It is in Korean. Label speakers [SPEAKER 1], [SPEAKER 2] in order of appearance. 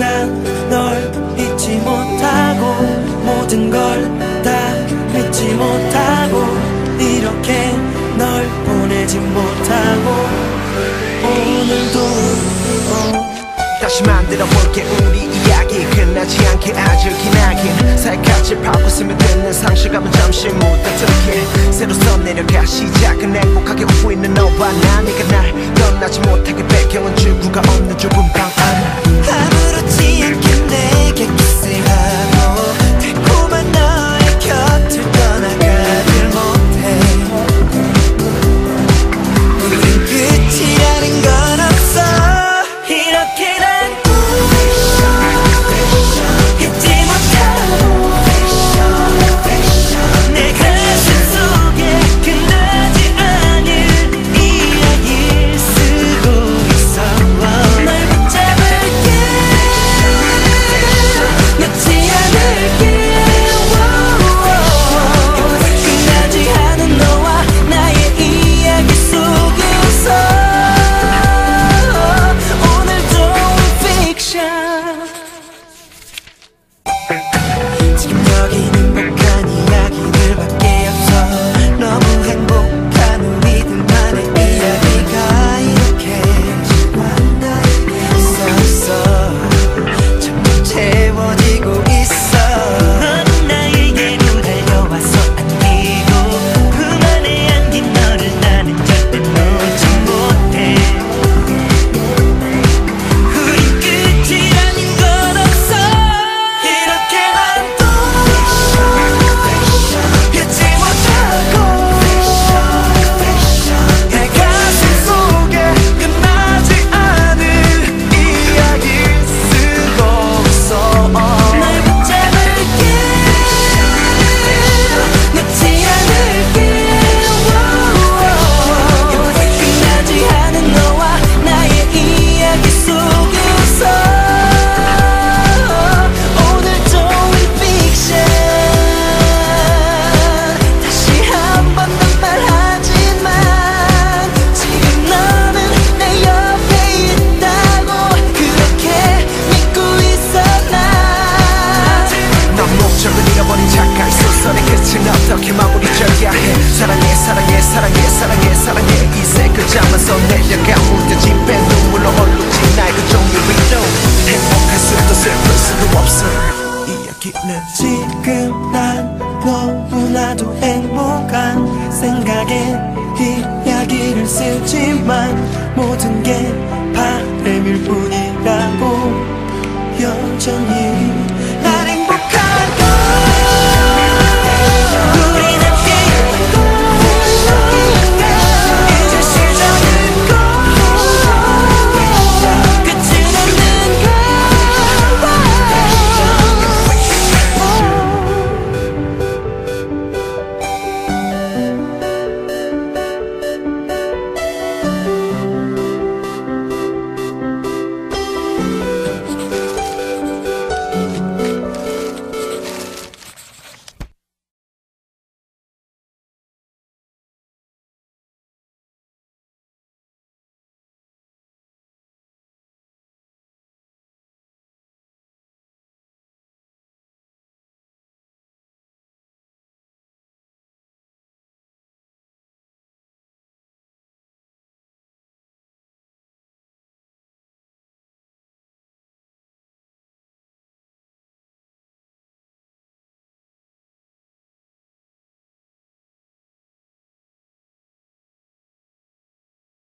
[SPEAKER 1] 난 널 잊지 못하고 모든 걸다 잊지 못하고 이렇게 널 보내지 못하고 오늘도
[SPEAKER 2] 다시 만들어 볼게 우리 이야기. 끝나지 않게 아주 기나긴. 살갗을 파고 스며드는 상실감은 잠시 못다 들게. 새로서 내려가 시작은 행복하게 웃고 있는 너와 나 네가 날 떠나지 못하게. 배경은 출구가 없는 좁은 방 안.
[SPEAKER 1] 아,
[SPEAKER 2] 아. 사랑해 사랑해 사랑해. 이세 글자만 써내려가 무뎌진 배 눈물로 얼룩진 나의 그 종류 위로 행복할 수도 슬플 수도 없어 이야기는
[SPEAKER 1] 지금 난 너무나도 행복한 생각에 이야기를 쓰지만 모든 게 바람일 뿐이라고 여전히